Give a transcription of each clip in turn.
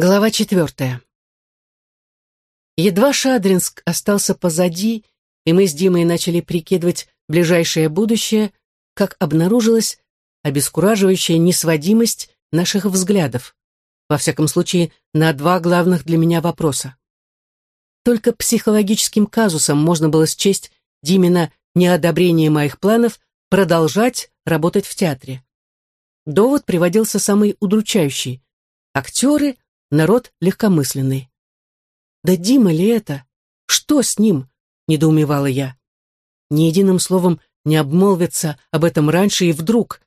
Глава четвертая. Едва Шадринск остался позади, и мы с Димой начали прикидывать ближайшее будущее, как обнаружилась обескураживающая несводимость наших взглядов. Во всяком случае, на два главных для меня вопроса. Только психологическим казусом можно было счесть Димина неодобрение моих планов продолжать работать в театре. Довод приводился самый удручающий. Актеры Народ легкомысленный. «Да Дима ли это? Что с ним?» — недоумевала я. Ни единым словом не обмолвится об этом раньше и вдруг.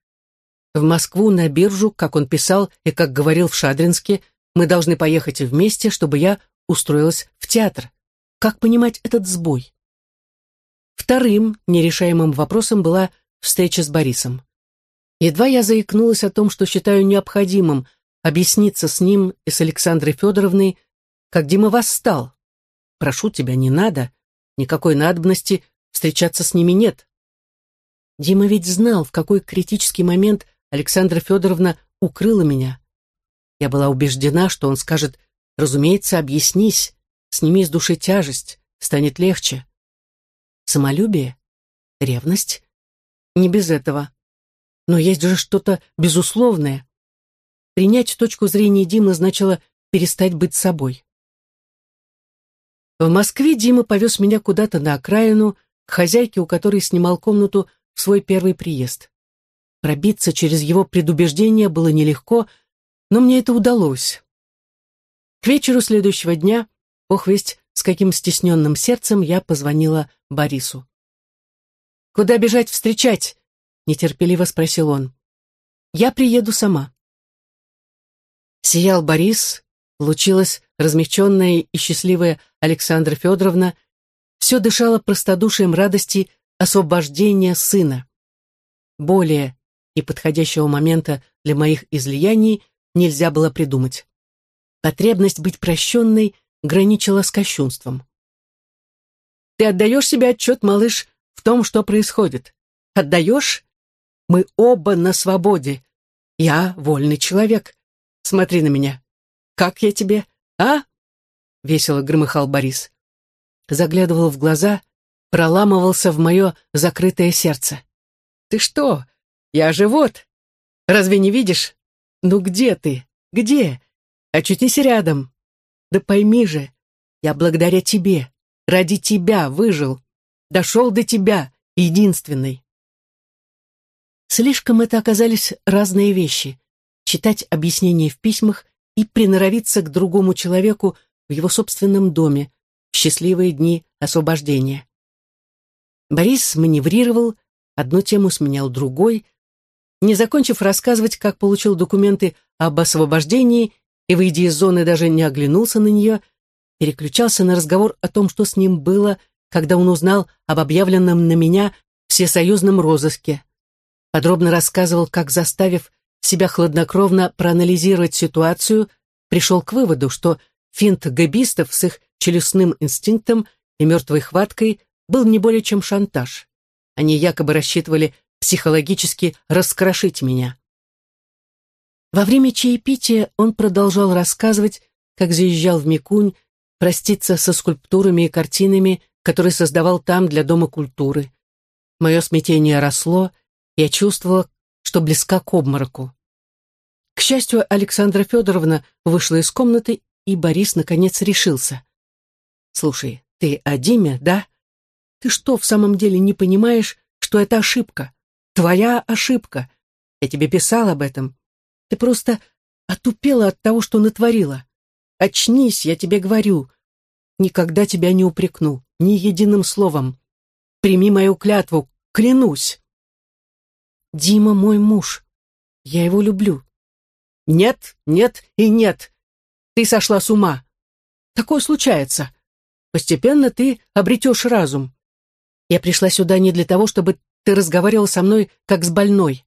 В Москву на биржу, как он писал и как говорил в Шадринске, мы должны поехать вместе, чтобы я устроилась в театр. Как понимать этот сбой? Вторым нерешаемым вопросом была встреча с Борисом. Едва я заикнулась о том, что считаю необходимым объясниться с ним и с Александрой Федоровной, как Дима восстал. Прошу тебя, не надо, никакой надобности встречаться с ними нет. Дима ведь знал, в какой критический момент Александра Федоровна укрыла меня. Я была убеждена, что он скажет, разумеется, объяснись, сними с души тяжесть, станет легче. Самолюбие? Ревность? Не без этого. Но есть же что-то безусловное. Принять точку зрения Димы значило перестать быть собой. В Москве Дима повез меня куда-то на окраину, к хозяйке, у которой снимал комнату в свой первый приезд. Пробиться через его предубеждение было нелегко, но мне это удалось. К вечеру следующего дня, весть с каким стесненным сердцем, я позвонила Борису. «Куда бежать встречать?» — нетерпеливо спросил он. «Я приеду сама». Сиял Борис, лучилась размягченная и счастливая Александра Федоровна, все дышало простодушием радости освобождения сына. Более неподходящего момента для моих излияний нельзя было придумать. Потребность быть прощенной граничила с кощунством. «Ты отдаешь себе отчет, малыш, в том, что происходит? Отдаешь? Мы оба на свободе. Я вольный человек. Смотри на меня. Как я тебе, а?» Весело громыхал Борис. Заглядывал в глаза, проламывался в мое закрытое сердце. «Ты что? Я же вот. Разве не видишь? Ну где ты? Где? Очутись рядом. Да пойми же, я благодаря тебе, ради тебя выжил. Дошел до тебя, единственный». Слишком это оказались разные вещи читать объяснения в письмах и приноровиться к другому человеку в его собственном доме в счастливые дни освобождения. Борис маневрировал, одну тему сменял другой, не закончив рассказывать, как получил документы об освобождении и, выйдя из зоны, даже не оглянулся на нее, переключался на разговор о том, что с ним было, когда он узнал об объявленном на меня всесоюзном розыске. Подробно рассказывал, как, заставив себя хладнокровно проанализировать ситуацию, пришел к выводу, что финт габистов с их челюстным инстинктом и мертвой хваткой был не более чем шантаж. Они якобы рассчитывали психологически раскрошить меня. Во время чаепития он продолжал рассказывать, как заезжал в Микунь, проститься со скульптурами и картинами, которые создавал там для Дома культуры. Мое смятение росло, я чувствовала, что близка к обмороку. К счастью, Александра Федоровна вышла из комнаты, и Борис наконец решился. «Слушай, ты о Диме, да? Ты что, в самом деле не понимаешь, что это ошибка? Твоя ошибка. Я тебе писал об этом. Ты просто отупела от того, что натворила. Очнись, я тебе говорю. Никогда тебя не упрекну, ни единым словом. Прими мою клятву, клянусь. Дима мой муж. Я его люблю. Нет, нет и нет. Ты сошла с ума. Такое случается. Постепенно ты обретешь разум. Я пришла сюда не для того, чтобы ты разговаривал со мной, как с больной.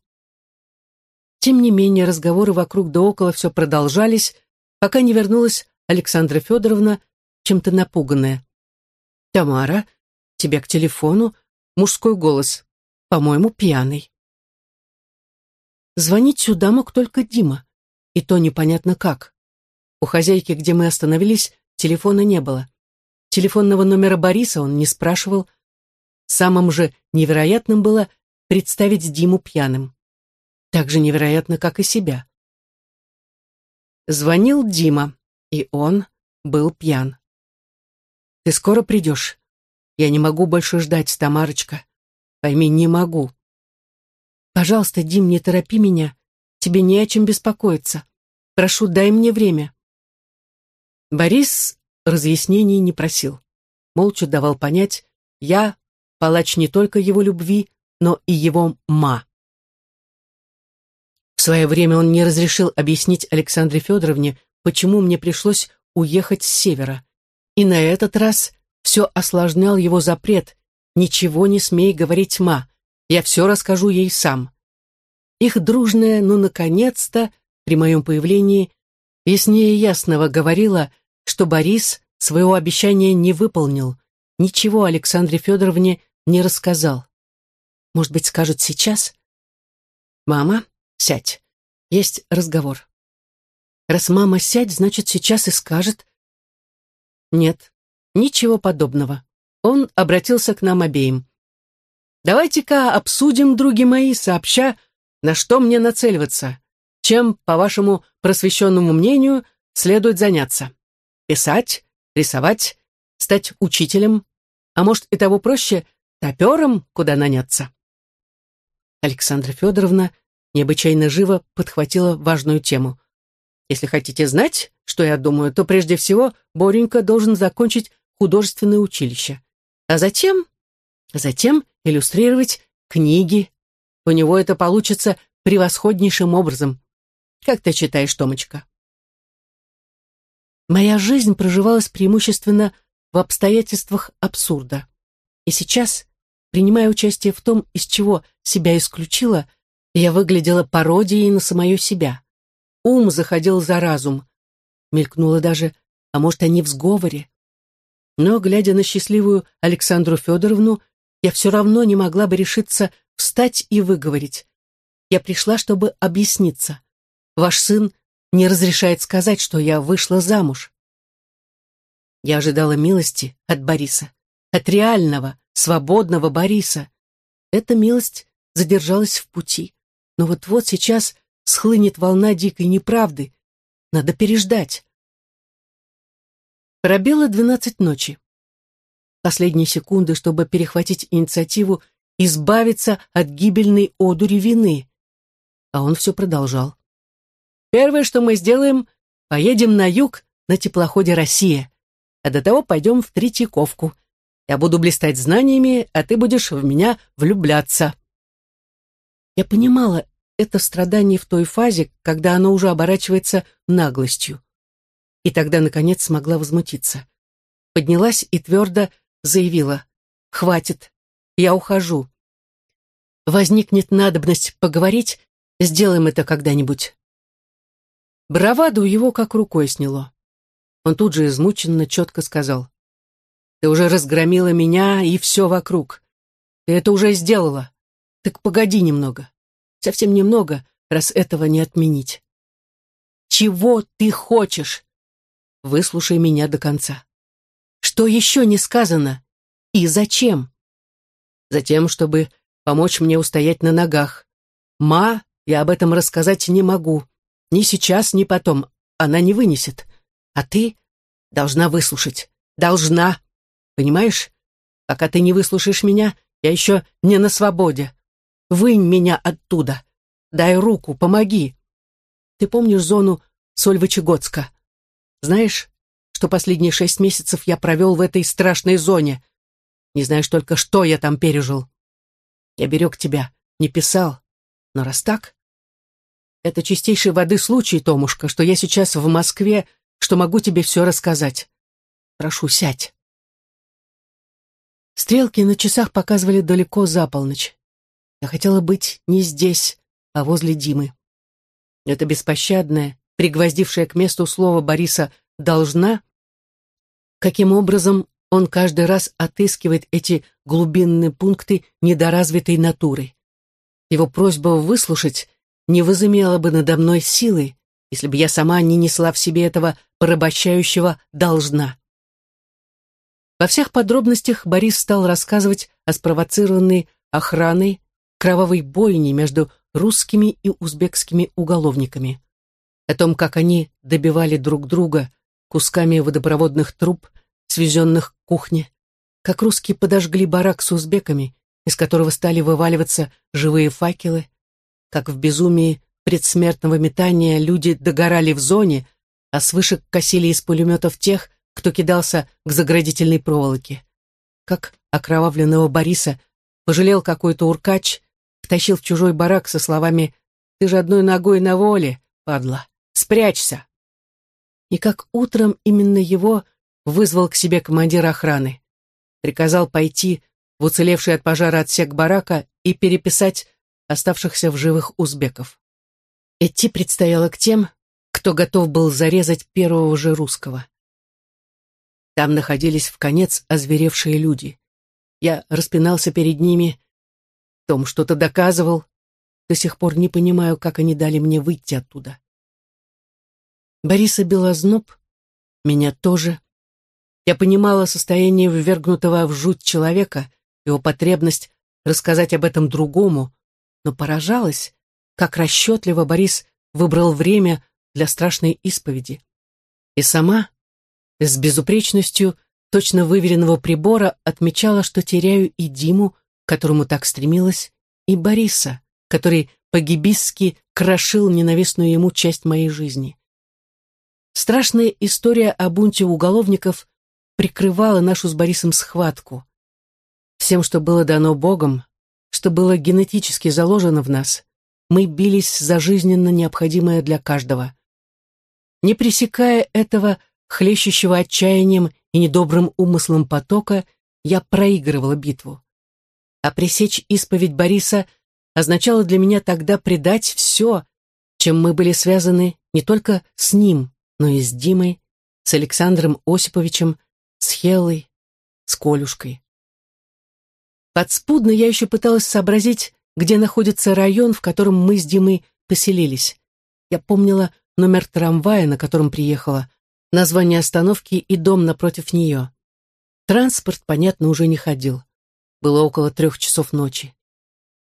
Тем не менее, разговоры вокруг да около все продолжались, пока не вернулась Александра Федоровна, чем-то напуганная. «Тамара, тебя к телефону, мужской голос, по-моему, пьяный». Звонить сюда мог только Дима, и то непонятно как. У хозяйки, где мы остановились, телефона не было. Телефонного номера Бориса он не спрашивал. Самым же невероятным было представить Диму пьяным. Так же невероятно, как и себя. Звонил Дима, и он был пьян. «Ты скоро придешь? Я не могу больше ждать, Тамарочка. Пойми, не могу». «Пожалуйста, Дим, не торопи меня. Тебе не о чем беспокоиться. Прошу, дай мне время». Борис разъяснений не просил. Молча давал понять, я палач не только его любви, но и его ма. В свое время он не разрешил объяснить Александре Федоровне, почему мне пришлось уехать с севера. И на этот раз все осложнял его запрет «Ничего не смей говорить, ма, я все расскажу ей сам». Их дружная, ну, наконец-то, при моем появлении, яснее ясного говорила, что Борис своего обещания не выполнил, ничего Александре Федоровне не рассказал. Может быть, скажет сейчас? «Мама, сядь. Есть разговор». Раз мама сядь, значит, сейчас и скажет. Нет, ничего подобного. Он обратился к нам обеим. «Давайте-ка обсудим, други мои, сообща, на что мне нацеливаться, чем, по вашему просвещенному мнению, следует заняться. Писать, рисовать, стать учителем, а может и того проще, топером, куда наняться». Александра Федоровна необычайно живо подхватила важную тему. Если хотите знать, что я думаю, то прежде всего Боренька должен закончить художественное училище. А затем... Затем иллюстрировать книги. У него это получится превосходнейшим образом. Как ты читаешь, Томочка? Моя жизнь проживалась преимущественно в обстоятельствах абсурда. И сейчас, принимая участие в том, из чего себя исключила, я выглядела пародией на самое себя. Ум заходил за разум. Мелькнуло даже, а может, они в сговоре. Но, глядя на счастливую Александру Федоровну, я все равно не могла бы решиться встать и выговорить. Я пришла, чтобы объясниться. Ваш сын не разрешает сказать, что я вышла замуж. Я ожидала милости от Бориса, от реального, свободного Бориса. Эта милость задержалась в пути. Но вот-вот сейчас схлынет волна дикой неправды. Надо переждать. Пробило двенадцать ночи. Последние секунды, чтобы перехватить инициативу, избавиться от гибельной одури вины. А он все продолжал. Первое, что мы сделаем, поедем на юг на теплоходе «Россия», а до того пойдем в Третьяковку. Я буду блистать знаниями, а ты будешь в меня влюбляться. Я понимала, это страдание в той фазе, когда оно уже оборачивается наглостью. И тогда, наконец, смогла возмутиться. Поднялась и твердо заявила. «Хватит, я ухожу. Возникнет надобность поговорить, сделаем это когда-нибудь». Браваду его как рукой сняло. Он тут же измученно четко сказал. «Ты уже разгромила меня и все вокруг. Ты это уже сделала. Так погоди немного. Совсем немного, раз этого не отменить. Чего ты хочешь? Выслушай меня до конца. Что еще не сказано? И зачем? Затем, чтобы помочь мне устоять на ногах. Ма, я об этом рассказать не могу. Ни сейчас, ни потом. Она не вынесет. А ты должна выслушать. Должна. Понимаешь? Пока ты не выслушаешь меня, я еще не на свободе. Вынь меня оттуда. Дай руку, помоги. Ты помнишь зону Сольвычегодска? Знаешь, что последние шесть месяцев я провел в этой страшной зоне? Не знаешь только, что я там пережил. Я берег тебя, не писал. Но раз так... Это чистейшей воды случай, Томушка, что я сейчас в Москве, что могу тебе все рассказать. Прошу, сядь. Стрелки на часах показывали далеко за полночь. Я хотела быть не здесь, а возле Димы. Это беспощадное, пригвоздившее к месту слово Бориса «должна», каким образом он каждый раз отыскивает эти глубинные пункты недоразвитой натуры. Его просьба выслушать не возымела бы надо мной силы, если бы я сама не несла в себе этого порабощающего «должна». Во всех подробностях Борис стал рассказывать о спровоцированной охраной кровавой бойне между русскими и узбекскими уголовниками, о том, как они добивали друг друга кусками водопроводных труб, свезенных к кухне, как русские подожгли барак с узбеками, из которого стали вываливаться живые факелы, как в безумии предсмертного метания люди догорали в зоне, а с косили из пулеметов тех, кто кидался к заградительной проволоке. Как окровавленного Бориса пожалел какой-то уркач, втащил в чужой барак со словами «Ты же одной ногой на воле, падла, спрячься!» И как утром именно его вызвал к себе командир охраны. Приказал пойти в уцелевший от пожара отсек барака и переписать оставшихся в живых узбеков. Идти предстояло к тем, кто готов был зарезать первого же русского. Там находились в конец озверевшие люди. Я распинался перед ними, том что-то доказывал. До сих пор не понимаю, как они дали мне выйти оттуда. Бориса Белозноб, меня тоже. Я понимала состояние ввергнутого в жуть человека, его потребность рассказать об этом другому, но поражалась, как расчетливо Борис выбрал время для страшной исповеди. И сама, с безупречностью точно выверенного прибора, отмечала, что теряю и Диму, которому так стремилась, и Бориса, который погибистски крошил ненавистную ему часть моей жизни. Страшная история о бунте уголовников прикрывала нашу с Борисом схватку. Всем, что было дано Богом, что было генетически заложено в нас, мы бились за жизненно необходимое для каждого. Не пресекая этого хлещущего отчаянием и недобрым умыслом потока, я проигрывала битву. А пресечь исповедь Бориса означало для меня тогда предать все, чем мы были связаны не только с ним, но и с Димой, с Александром Осиповичем, с Хеллой, с Колюшкой. Подспудно я еще пыталась сообразить, где находится район, в котором мы с Димой поселились. Я помнила номер трамвая, на котором приехала, название остановки и дом напротив нее. Транспорт, понятно, уже не ходил. Было около трех часов ночи.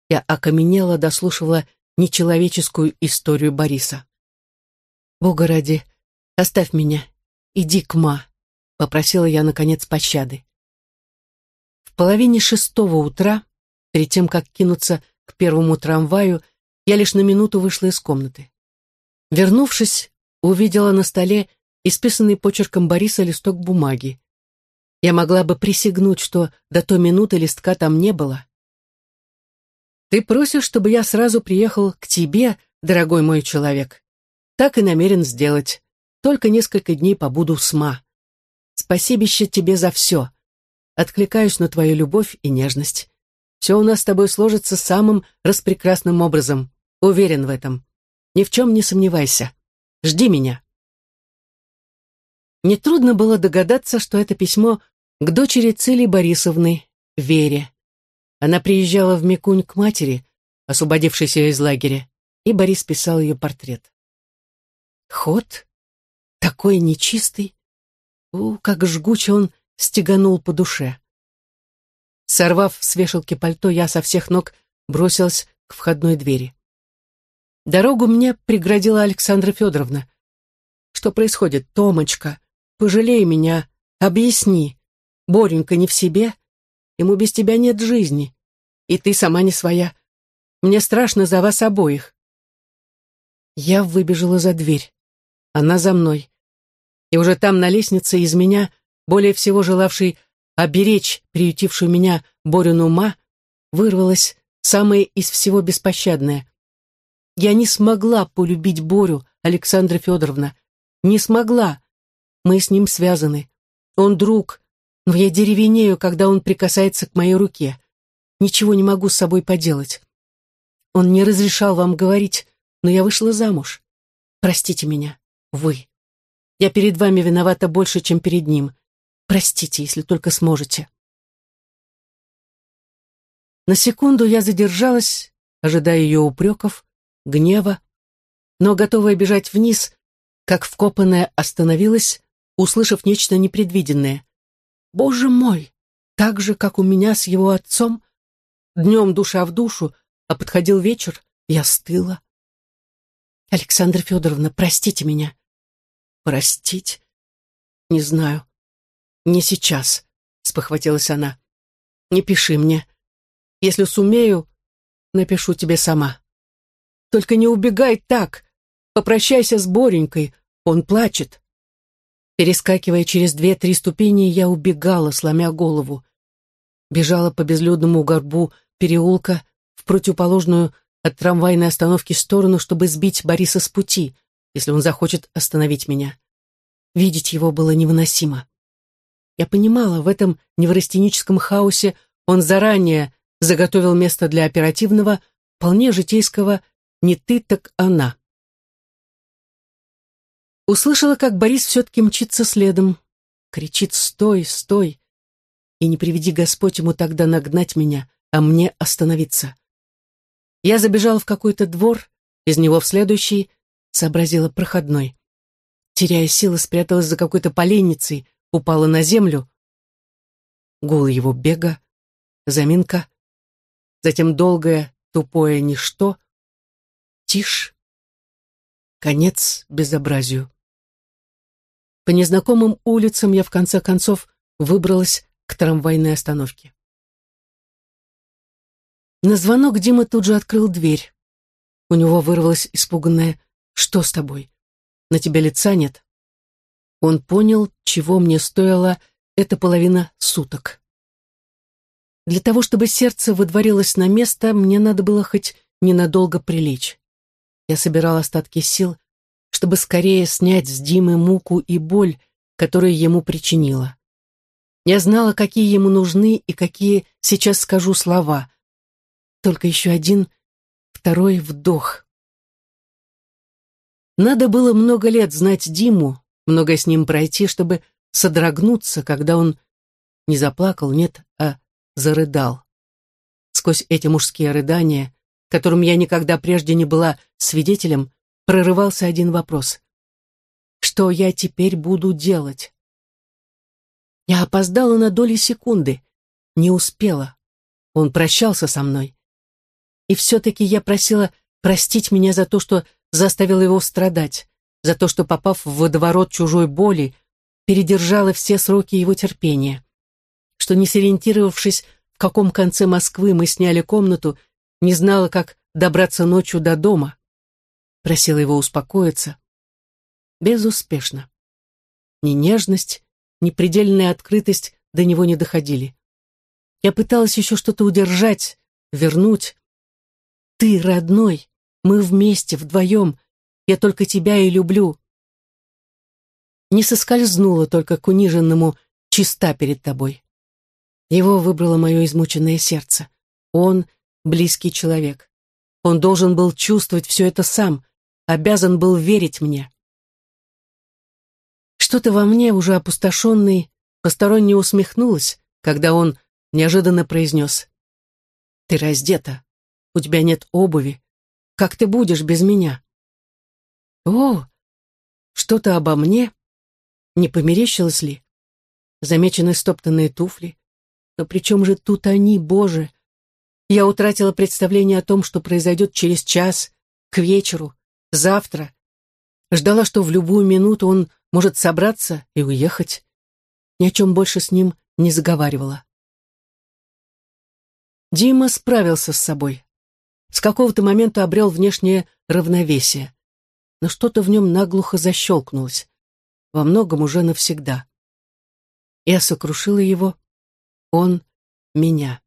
Я окаменела, дослушивала нечеловеческую историю Бориса. «Бога ради, оставь меня, иди к ма», — попросила я, наконец, пощады. В половине шестого утра, перед тем, как кинуться к первому трамваю, я лишь на минуту вышла из комнаты. Вернувшись, увидела на столе исписанный почерком Бориса листок бумаги. Я могла бы присягнуть, что до той минуты листка там не было. «Ты просишь, чтобы я сразу приехал к тебе, дорогой мой человек. Так и намерен сделать. Только несколько дней побуду с ма. Спасибище тебе за все. Откликаюсь на твою любовь и нежность. Все у нас с тобой сложится самым распрекрасным образом. Уверен в этом. Ни в чем не сомневайся. Жди меня. Нетрудно было догадаться, что это письмо к дочери Цели Борисовны, Вере. Она приезжала в Микунь к матери, освободившейся из лагеря, и Борис писал ее портрет. Ход? Такой нечистый. У, как жгуче он стеганул по душе. Сорвав с вешалки пальто, я со всех ног бросилась к входной двери. Дорогу мне преградила Александра Федоровна. «Что происходит, Томочка? Пожалей меня, объясни. Боренька не в себе, ему без тебя нет жизни, и ты сама не своя. Мне страшно за вас обоих». Я выбежала за дверь. Она за мной. И уже там, на лестнице, из меня, более всего желавший оберечь приютившую меня Борину ума, вырвалось самое из всего беспощадное. Я не смогла полюбить Борю, Александра Федоровна. Не смогла. Мы с ним связаны. Он друг, но я деревенею, когда он прикасается к моей руке. Ничего не могу с собой поделать. Он не разрешал вам говорить, но я вышла замуж. Простите меня, вы. Я перед вами виновата больше, чем перед ним. Простите, если только сможете. На секунду я задержалась, ожидая ее упреков, гнева, но, готовая бежать вниз, как вкопанная остановилась, услышав нечто непредвиденное. «Боже мой! Так же, как у меня с его отцом? Днем душа в душу, а подходил вечер, я стыла. Александра Федоровна, простите меня. Простить? Не знаю. Не сейчас, спохватилась она. Не пиши мне. Если сумею, напишу тебе сама. Только не убегай так. Попрощайся с Боренькой, он плачет. Перескакивая через две-три ступени, я убегала, сломя голову. Бежала по безлюдному горбу переулка в противоположную от трамвайной остановки сторону, чтобы сбить Бориса с пути, если он захочет остановить меня. Видеть его было невыносимо. Я понимала, в этом неврастеническом хаосе он заранее заготовил место для оперативного, вполне житейского «не ты, так она». Услышала, как Борис все-таки мчится следом, кричит «Стой, стой!» И не приведи Господь ему тогда нагнать меня, а мне остановиться. Я забежала в какой-то двор, из него в следующий, сообразила проходной. Теряя силы, спряталась за какой-то поленницей, упала на землю. Гул его бега, заминка, затем долгое, тупое ничто, тишь, конец безобразию. По незнакомым улицам я в конце концов выбралась к трамвайной остановке. На звонок Дима тут же открыл дверь. У него вырвалось испуганное «Что с тобой? На тебя лица нет?» Он понял, чего мне стоила эта половина суток. Для того, чтобы сердце выдворилось на место, мне надо было хоть ненадолго прилечь. Я собирал остатки сил, чтобы скорее снять с Димы муку и боль, которую ему причинила. Я знала, какие ему нужны и какие сейчас скажу слова, только еще один, второй вдох. Надо было много лет знать Диму, много с ним пройти, чтобы содрогнуться, когда он не заплакал, нет, а зарыдал. Сквозь эти мужские рыдания, которым я никогда прежде не была свидетелем, прорывался один вопрос. Что я теперь буду делать? Я опоздала на доли секунды, не успела. Он прощался со мной. И все-таки я просила простить меня за то, что заставила его страдать, за то, что, попав в водоворот чужой боли, передержала все сроки его терпения, что, не сориентировавшись, в каком конце Москвы мы сняли комнату, не знала, как добраться ночью до дома. Просила его успокоиться. Безуспешно. Ни нежность, ни предельная открытость до него не доходили. Я пыталась еще что-то удержать, вернуть, ты, родной, мы вместе, вдвоем. Я только тебя и люблю. Не соскользнула только к униженному чиста перед тобой. Его выбрало мое измученное сердце. Он — близкий человек. Он должен был чувствовать все это сам, обязан был верить мне. Что-то во мне, уже опустошенный, посторонне усмехнулось, когда он неожиданно произнес «Ты раздета, у тебя нет обуви. Как ты будешь без меня? О, что-то обо мне? Не померещилось ли? Замечены стоптанные туфли. Но при чем же тут они, Боже? Я утратила представление о том, что произойдет через час, к вечеру, завтра. Ждала, что в любую минуту он может собраться и уехать. Ни о чем больше с ним не заговаривала. Дима справился с собой с какого-то момента обрел внешнее равновесие. Но что-то в нем наглухо защелкнулось. Во многом уже навсегда. Я сокрушила его, он — меня.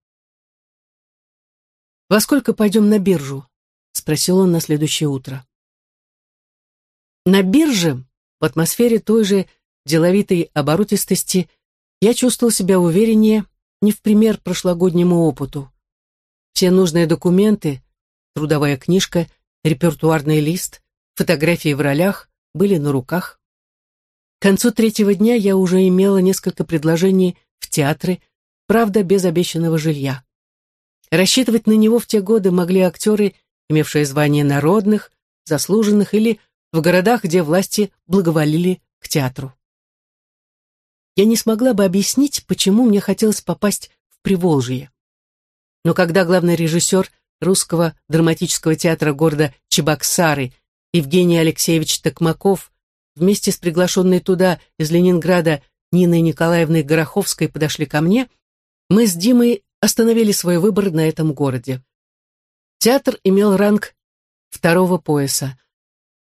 «Во сколько пойдем на биржу?» — спросил он на следующее утро. На бирже, в атмосфере той же деловитой оборотистости, я чувствовал себя увереннее, не в пример прошлогоднему опыту. Все нужные документы, трудовая книжка, репертуарный лист, фотографии в ролях были на руках. К концу третьего дня я уже имела несколько предложений в театры, правда, без обещанного жилья. Рассчитывать на него в те годы могли актеры, имевшие звание народных, заслуженных или в городах, где власти благоволили к театру. Я не смогла бы объяснить, почему мне хотелось попасть в Приволжье. Но когда главный режиссер русского драматического театра города Чебоксары Евгений Алексеевич Токмаков вместе с приглашенной туда из Ленинграда Ниной Николаевной Гороховской подошли ко мне, мы с Димой остановили свой выбор на этом городе. Театр имел ранг второго пояса.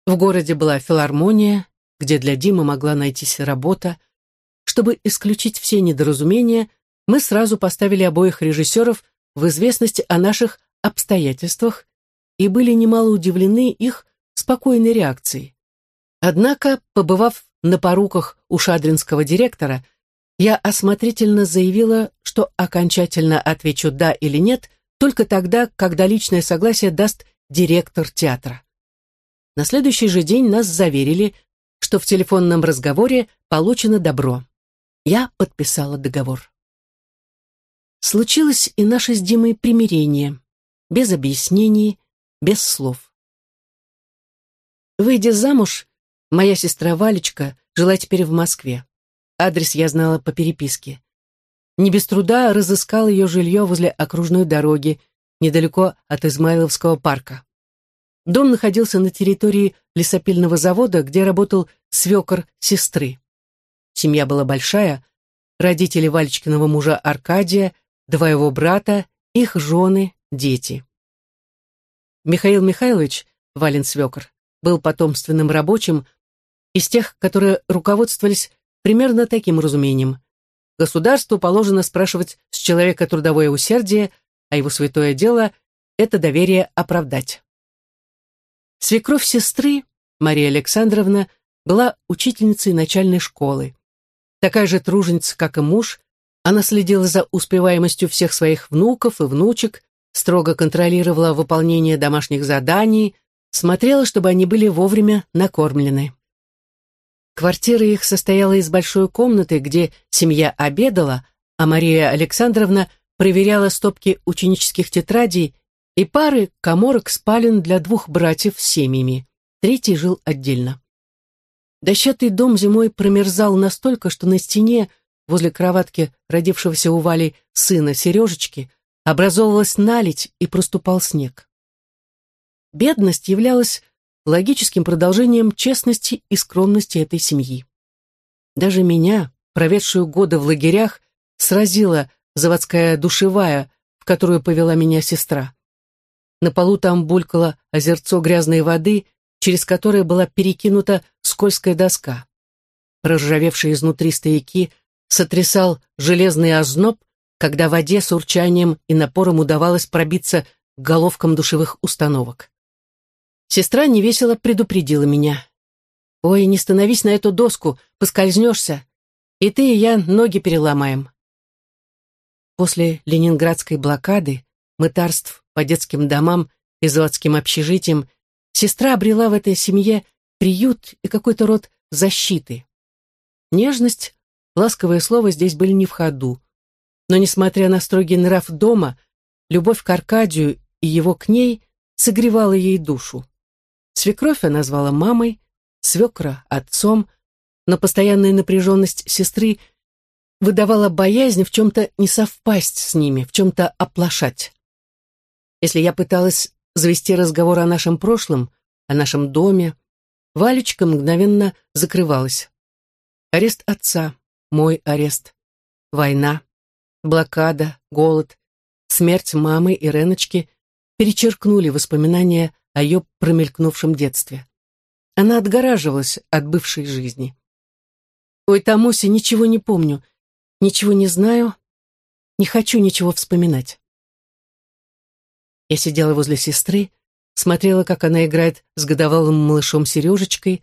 В городе была филармония, где для Димы могла найтись работа. Чтобы исключить все недоразумения, мы сразу поставили обоих режиссеров в известность о наших обстоятельствах и были немало удивлены их спокойной реакцией. Однако, побывав на поруках у шадринского директора, я осмотрительно заявила, что окончательно отвечу «да» или «нет» только тогда, когда личное согласие даст директор театра. На следующий же день нас заверили, что в телефонном разговоре получено добро. Я подписала договор. Случилось и наше с Димой примирение, без объяснений, без слов. Выйдя замуж, моя сестра Валечка жила теперь в Москве. Адрес я знала по переписке. Не без труда разыскал ее жилье возле окружной дороги, недалеко от Измайловского парка. Дом находился на территории лесопильного завода, где работал свекор сестры. Семья была большая, родители Валечкиного мужа Аркадия, два его брата, их жены, дети. Михаил Михайлович, Вален свекор, был потомственным рабочим, из тех, которые руководствовались примерно таким разумением. Государству положено спрашивать с человека трудовое усердие, а его святое дело — это доверие оправдать. Свекровь сестры, Мария Александровна, была учительницей начальной школы. Такая же труженица, как и муж, она следила за успеваемостью всех своих внуков и внучек, строго контролировала выполнение домашних заданий, смотрела, чтобы они были вовремя накормлены. Квартира их состояла из большой комнаты, где семья обедала, а Мария Александровна проверяла стопки ученических тетрадей и пары коморок спален для двух братьев с семьями. Третий жил отдельно. Дощатый дом зимой промерзал настолько, что на стене, возле кроватки родившегося у Вали сына Сережечки, образовывалась наледь и проступал снег. Бедность являлась логическим продолжением честности и скромности этой семьи. Даже меня, проведшую годы в лагерях, сразила заводская душевая, в которую повела меня сестра. На полу там булькало озерцо грязной воды, через которое была перекинута скользкая доска. Проржавевший изнутри стояки сотрясал железный озноб, когда воде с урчанием и напором удавалось пробиться к головкам душевых установок. Сестра невесело предупредила меня. «Ой, не становись на эту доску, поскользнешься. И ты, и я ноги переломаем». После ленинградской блокады, мытарств по детским домам и заводским общежитиям, сестра обрела в этой семье приют и какой-то род защиты. Нежность, ласковое слово здесь были не в ходу. Но, несмотря на строгий нрав дома, любовь к Аркадию и его к ней согревала ей душу. Свекровь она назвала мамой, свекра — отцом, но постоянная напряженность сестры выдавала боязнь в чем-то не совпасть с ними, в чем-то оплошать. Если я пыталась завести разговор о нашем прошлом, о нашем доме, Валечка мгновенно закрывалась. Арест отца, мой арест, война, блокада, голод, смерть мамы и Реночки перечеркнули воспоминания о ее промелькнувшем детстве. Она отгораживалась от бывшей жизни. «Ой, Тамуся, ничего не помню, ничего не знаю, не хочу ничего вспоминать». Я сидела возле сестры, смотрела, как она играет с годовалым малышом Сережечкой,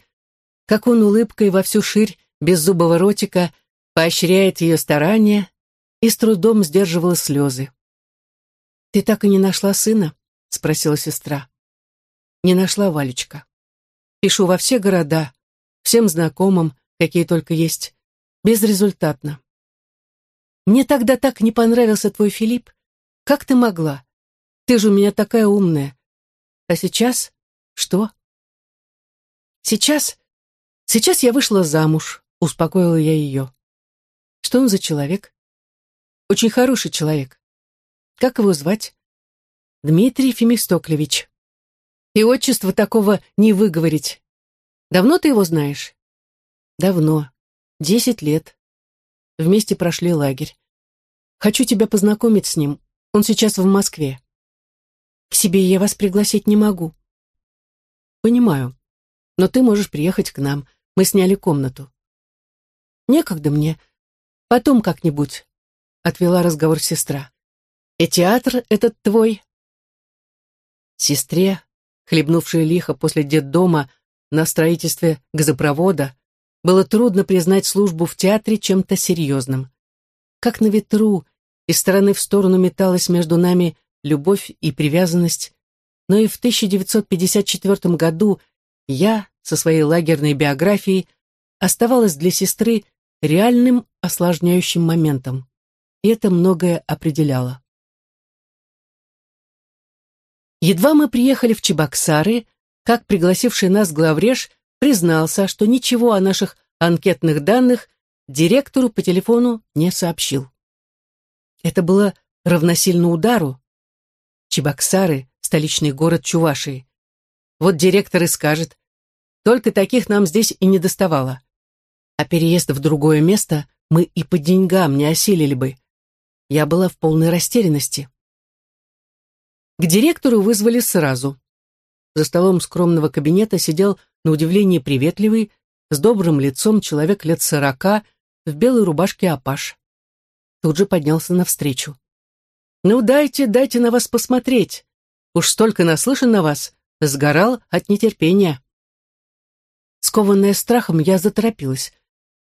как он улыбкой во всю ширь беззубого ротика поощряет ее старания и с трудом сдерживала слезы. «Ты так и не нашла сына?» — спросила сестра не нашла Валечка. Пишу во все города, всем знакомым, какие только есть. Безрезультатно. Мне тогда так не понравился твой Филипп. Как ты могла? Ты же у меня такая умная. А сейчас что? Сейчас, сейчас я вышла замуж, успокоила я ее. Что он за человек? Очень хороший человек. Как его звать? Дмитрий Фемистоклевич. И отчество такого не выговорить. Давно ты его знаешь? Давно. Десять лет. Вместе прошли лагерь. Хочу тебя познакомить с ним. Он сейчас в Москве. К себе я вас пригласить не могу. Понимаю. Но ты можешь приехать к нам. Мы сняли комнату. Некогда мне. Потом как-нибудь. Отвела разговор сестра. И театр этот твой. Сестре, хлебнувшей лихо после детдома на строительстве газопровода, было трудно признать службу в театре чем-то серьезным. Как на ветру, из стороны в сторону металась между нами любовь и привязанность, но и в 1954 году я со своей лагерной биографией оставалась для сестры реальным осложняющим моментом, и это многое определяло. Едва мы приехали в Чебоксары, как пригласивший нас главреж признался, что ничего о наших анкетных данных директору по телефону не сообщил. Это было равносильно удару. Чебоксары — столичный город Чувашии. Вот директор и скажет, только таких нам здесь и не доставало. А переезд в другое место мы и по деньгам не осилили бы. Я была в полной растерянности. К директору вызвали сразу. За столом скромного кабинета сидел, на удивление приветливый, с добрым лицом человек лет сорока, в белой рубашке апаш. Тут же поднялся навстречу. «Ну, дайте, дайте на вас посмотреть. Уж столько наслышан на вас, сгорал от нетерпения». Скованная страхом, я заторопилась.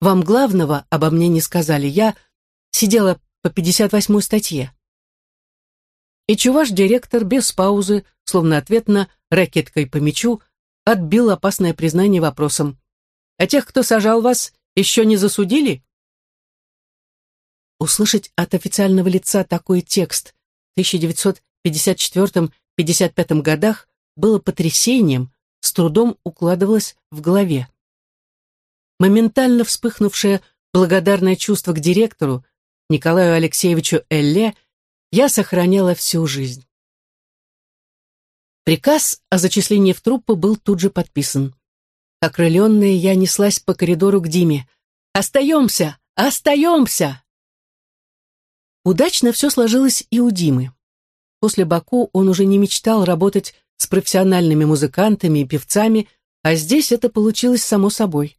«Вам главного обо мне не сказали. Я сидела по 58-й статье». И чуваш директор без паузы, словно ответно ракеткой по мячу, отбил опасное признание вопросом. «А тех, кто сажал вас, еще не засудили?» Услышать от официального лица такой текст в 1954-55 годах было потрясением, с трудом укладывалось в голове. Моментально вспыхнувшее благодарное чувство к директору, Николаю Алексеевичу Элле, я сохраняла всю жизнь. Приказ о зачислении в труппу был тут же подписан. Окрыленная, я неслась по коридору к Диме. «Остаемся! Остаемся!» Удачно все сложилось и у Димы. После Баку он уже не мечтал работать с профессиональными музыкантами и певцами, а здесь это получилось само собой.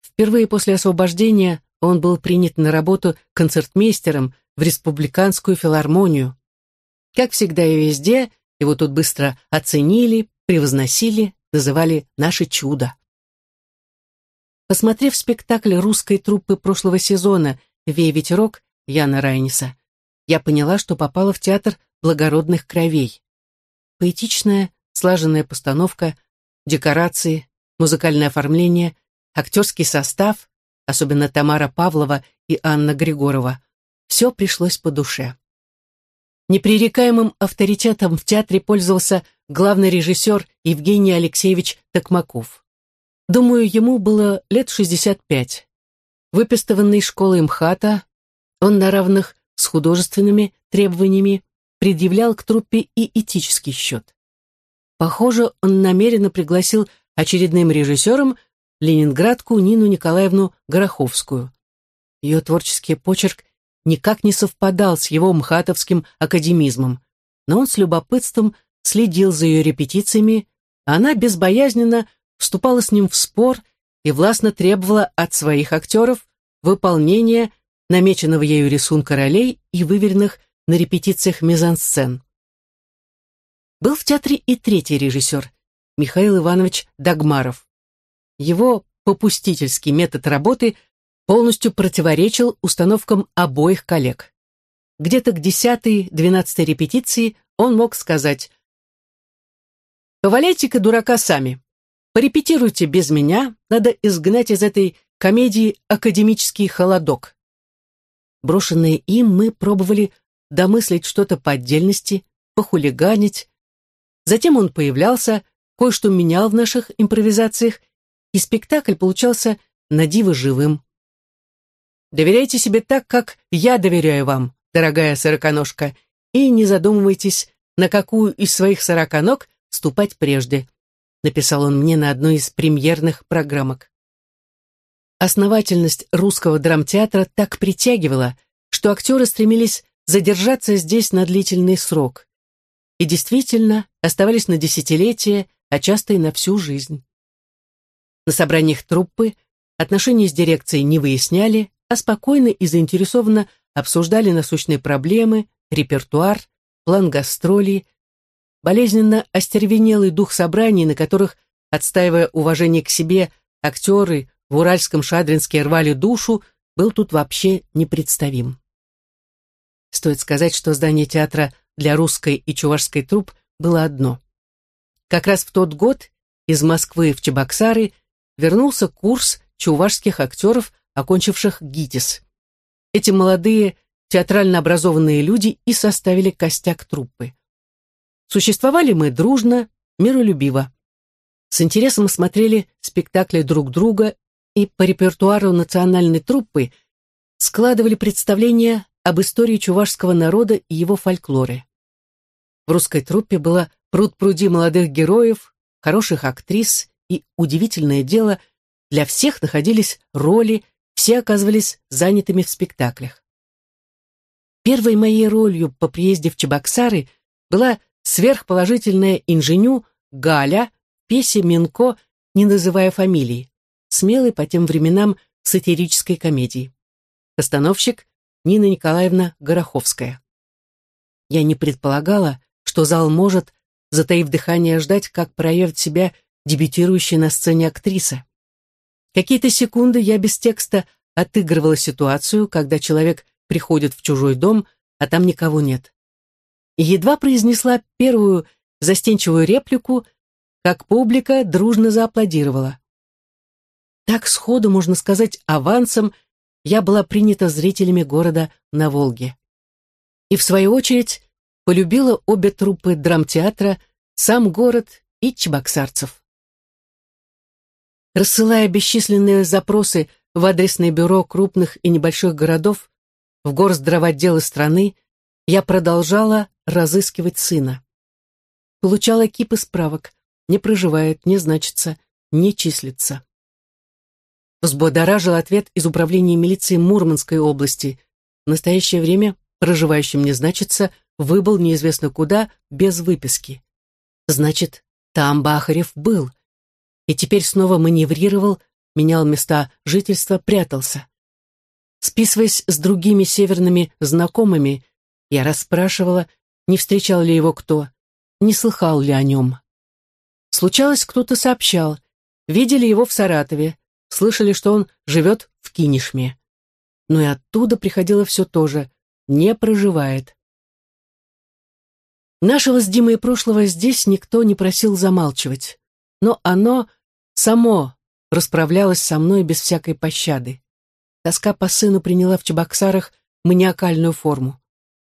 Впервые после освобождения он был принят на работу концертмейстером в Республиканскую филармонию. Как всегда и везде, его тут быстро оценили, превозносили, называли «наше чудо». Посмотрев спектакль русской труппы прошлого сезона «Вей ветерок» Яна Райниса, я поняла, что попала в театр благородных кровей. Поэтичная, слаженная постановка, декорации, музыкальное оформление, актерский состав, особенно Тамара Павлова и Анна Григорова, все пришлось по душе. Непререкаемым авторитетом в театре пользовался главный режиссер Евгений Алексеевич Токмаков. Думаю, ему было лет 65. Выпистыванный школой МХАТа, он на равных с художественными требованиями предъявлял к труппе и этический счет. Похоже, он намеренно пригласил очередным режиссером ленинградку Нину Николаевну Гороховскую. Ее творческий почерк никак не совпадал с его мхатовским академизмом, но он с любопытством следил за ее репетициями, а она безбоязненно вступала с ним в спор и властно требовала от своих актеров выполнения намеченного ею рисунка ролей и выверенных на репетициях мизансцен. Был в театре и третий режиссер, Михаил Иванович Дагмаров. Его попустительский метод работы – полностью противоречил установкам обоих коллег. Где-то к десятой-двенадцатой репетиции он мог сказать «Поваляйте-ка дурака сами. Порепетируйте без меня, надо изгнать из этой комедии академический холодок». Брошенные им мы пробовали домыслить что-то по отдельности, похулиганить. Затем он появлялся, кое-что менял в наших импровизациях, и спектакль получался на диво живым. Доверяйте себе так, как я доверяю вам, дорогая сороконожка, и не задумывайтесь, на какую из своих сороконог ступать прежде, написал он мне на одной из премьерных программок. Основательность русского драмтеатра так притягивала, что актеры стремились задержаться здесь на длительный срок. И действительно оставались на десятилетия, а часто и на всю жизнь. На собраниях труппы отношения с дирекцией не выясняли, а спокойно и заинтересованно обсуждали насущные проблемы, репертуар, план гастролей, болезненно остервенелый дух собраний, на которых, отстаивая уважение к себе, актеры в Уральском Шадринске рвали душу, был тут вообще непредставим. Стоит сказать, что здание театра для русской и чувашской труп было одно. Как раз в тот год из Москвы в Чебоксары вернулся курс чувашских актеров, окончивших ГИТИС. Эти молодые театрально образованные люди и составили костяк труппы. Существовали мы дружно, миролюбиво. С интересом смотрели спектакли друг друга и по репертуару национальной труппы складывали представления об истории чувашского народа и его фольклоре. В русской труппе было пруд-пруди молодых героев, хороших актрис, и, удивительное дело, для всех находились роли, все оказывались занятыми в спектаклях. Первой моей ролью по приезде в Чебоксары была сверхположительная инженю Галя в пьесе Минко «Не называя фамилии», смелой по тем временам сатирической комедии. Постановщик Нина Николаевна Гороховская. Я не предполагала, что зал может, затаив дыхание, ждать, как проявит себя дебютирующая на сцене актриса. Какие-то секунды я без текста отыгрывала ситуацию, когда человек приходит в чужой дом, а там никого нет. И едва произнесла первую застенчивую реплику, как публика дружно зааплодировала. Так сходу, можно сказать, авансом – я была принята зрителями города на Волге. И в свою очередь полюбила обе труппы драмтеатра, сам город и чебоксарцев. Рассылая бесчисленные запросы в адресное бюро крупных и небольших городов, в горздравотделы страны, я продолжала разыскивать сына. Получала кипы справок, не проживает, не значится, не числится. Взбодоражил ответ из управления милиции Мурманской области. В настоящее время проживающим не значится, выбыл неизвестно куда, без выписки. Значит, там Бахарев был. И теперь снова маневрировал, менял места жительства, прятался. Списываясь с другими северными знакомыми, я расспрашивала, не встречал ли его кто, не слыхал ли о нем. Случалось, кто-то сообщал, видели его в Саратове, слышали, что он живет в Кинешме. Но и оттуда приходило все то же, не проживает. Нашего с Димой прошлого здесь никто не просил замалчивать, но оно само расправлялось со мной без всякой пощады. Тоска по сыну приняла в Чебоксарах маниакальную форму,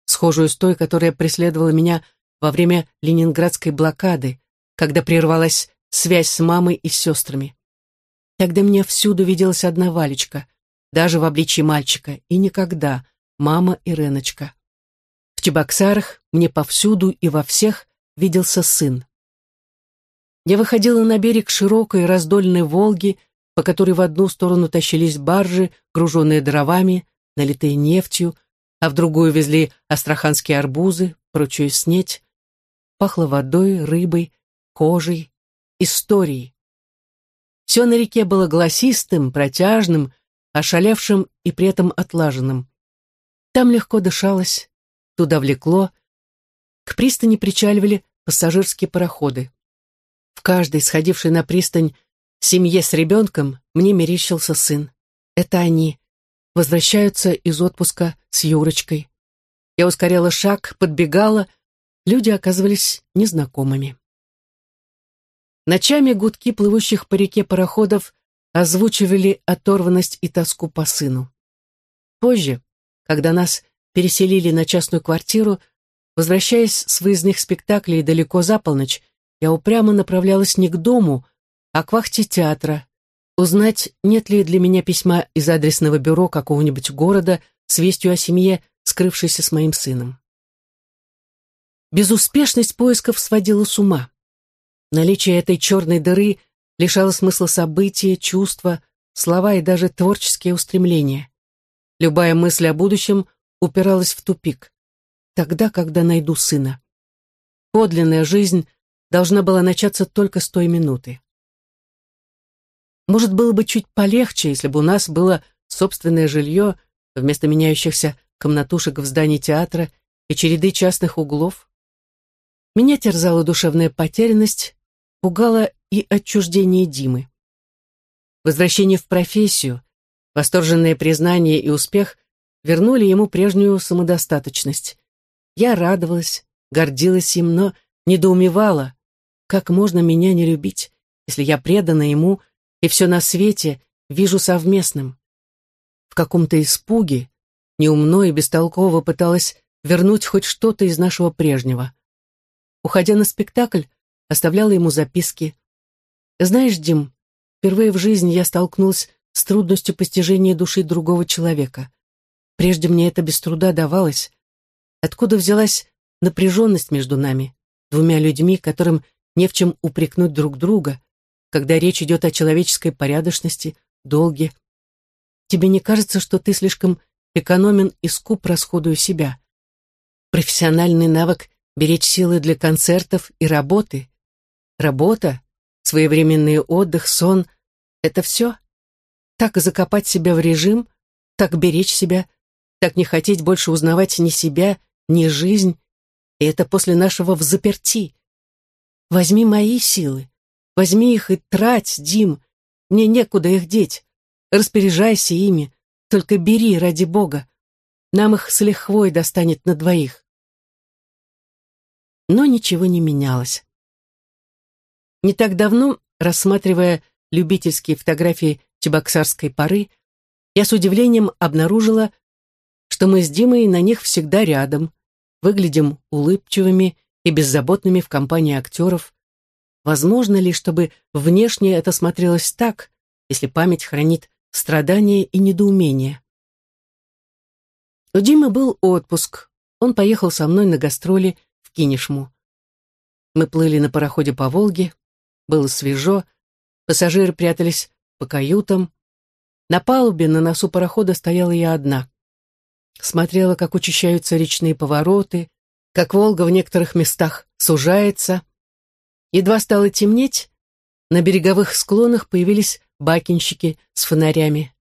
схожую с той, которая преследовала меня во время ленинградской блокады, когда прервалась связь с мамой и сестрами. Тогда мне всюду виделась одна Валечка, даже в обличии мальчика, и никогда мама и Реночка. В Чебоксарах мне повсюду и во всех виделся сын. Я выходила на берег широкой раздольной Волги, по которой в одну сторону тащились баржи, груженные дровами, налитые нефтью, а в другую везли астраханские арбузы, прочую снеть. Пахло водой, рыбой, кожей, историей. Все на реке было голосистым, протяжным, ошалевшим и при этом отлаженным. Там легко дышалось, туда влекло. К пристани причаливали пассажирские пароходы. В каждой, сходившей на пристань, семье с ребенком, мне мерещился сын. Это они. Возвращаются из отпуска с Юрочкой. Я ускоряла шаг, подбегала. Люди оказывались незнакомыми. Ночами гудки плывущих по реке пароходов озвучивали оторванность и тоску по сыну. Позже, когда нас переселили на частную квартиру, возвращаясь с выездных спектаклей далеко за полночь, я упрямо направлялась не к дому, а к вахте театра, узнать, нет ли для меня письма из адресного бюро какого-нибудь города с вестью о семье, скрывшейся с моим сыном. Безуспешность поисков сводила с ума. Наличие этой черной дыры лишало смысла события, чувства, слова и даже творческие устремления. Любая мысль о будущем упиралась в тупик. Тогда, когда найду сына. Подлинная жизнь должна была начаться только с той минуты. Может, было бы чуть полегче, если бы у нас было собственное жилье вместо меняющихся комнатушек в здании театра и череды частных углов. Меня терзала душевная потерянность, пугало и отчуждение Димы. Возвращение в профессию, восторженное признание и успех вернули ему прежнюю самодостаточность. Я радовалась, гордилась им, но недоумевала, как можно меня не любить, если я предана ему и все на свете вижу совместным. В каком-то испуге, неумно и бестолково пыталась вернуть хоть что-то из нашего прежнего. Уходя на спектакль, оставляла ему записки. «Знаешь, Дим, впервые в жизни я столкнулась с трудностью постижения души другого человека. Прежде мне это без труда давалось. Откуда взялась напряженность между нами, двумя людьми, которым не в чем упрекнуть друг друга, когда речь идет о человеческой порядочности, долге. Тебе не кажется, что ты слишком экономен и скуп расходуя себя? Профессиональный навык беречь силы для концертов и работы. Работа, своевременный отдых, сон — это все? Так закопать себя в режим, так беречь себя, так не хотеть больше узнавать ни себя, ни жизнь, и это после нашего взаперти. Возьми мои силы, Возьми их и трать, Дим. Мне некуда их деть. Распоряжайся ими. Только бери ради Бога. Нам их с лихвой достанет на двоих. Но ничего не менялось. Не так давно, рассматривая любительские фотографии чебоксарской поры, я с удивлением обнаружила, что мы с Димой на них всегда рядом, выглядим улыбчивыми и беззаботными в компании актеров, Возможно ли, чтобы внешне это смотрелось так, если память хранит страдания и недоумение? У Димы был отпуск. Он поехал со мной на гастроли в Кинешму. Мы плыли на пароходе по Волге. Было свежо. Пассажиры прятались по каютам. На палубе на носу парохода стояла я одна. Смотрела, как учащаются речные повороты, как Волга в некоторых местах сужается, Едва стало темнеть, на береговых склонах появились бакинщики с фонарями.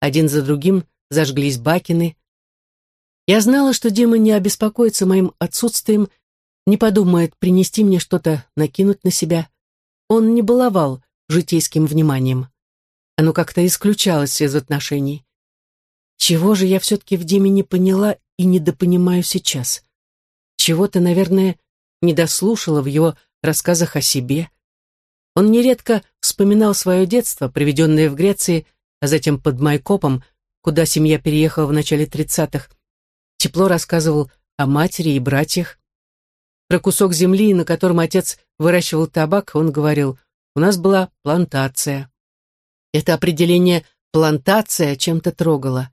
Один за другим зажглись бакины. Я знала, что Дима не обеспокоится моим отсутствием, не подумает принести мне что-то, накинуть на себя. Он не баловал житейским вниманием. Оно как-то исключалось из отношений. Чего же я все-таки в Диме не поняла и недопонимаю сейчас? Чего-то, наверное, не дослушала в его рассказах о себе. Он нередко вспоминал свое детство, проведенное в Греции, а затем под Майкопом, куда семья переехала в начале 30-х. Тепло рассказывал о матери и братьях. Про кусок земли, на котором отец выращивал табак, он говорил, у нас была плантация. Это определение «плантация» чем-то трогало.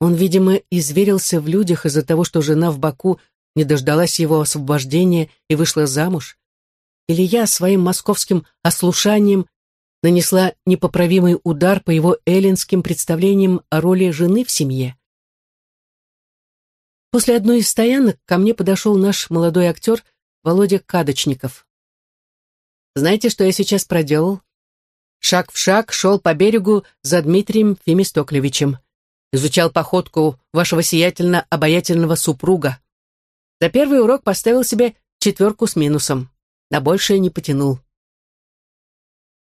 Он, видимо, изверился в людях из-за того, что жена в Баку не дождалась его освобождения и вышла замуж или я своим московским ослушанием нанесла непоправимый удар по его эллинским представлениям о роли жены в семье. После одной из стоянок ко мне подошел наш молодой актер Володя Кадочников. Знаете, что я сейчас проделал? Шаг в шаг шел по берегу за Дмитрием Фемистоклевичем. Изучал походку вашего сиятельно-обаятельного супруга. За первый урок поставил себе четверку с минусом. На большее не потянул.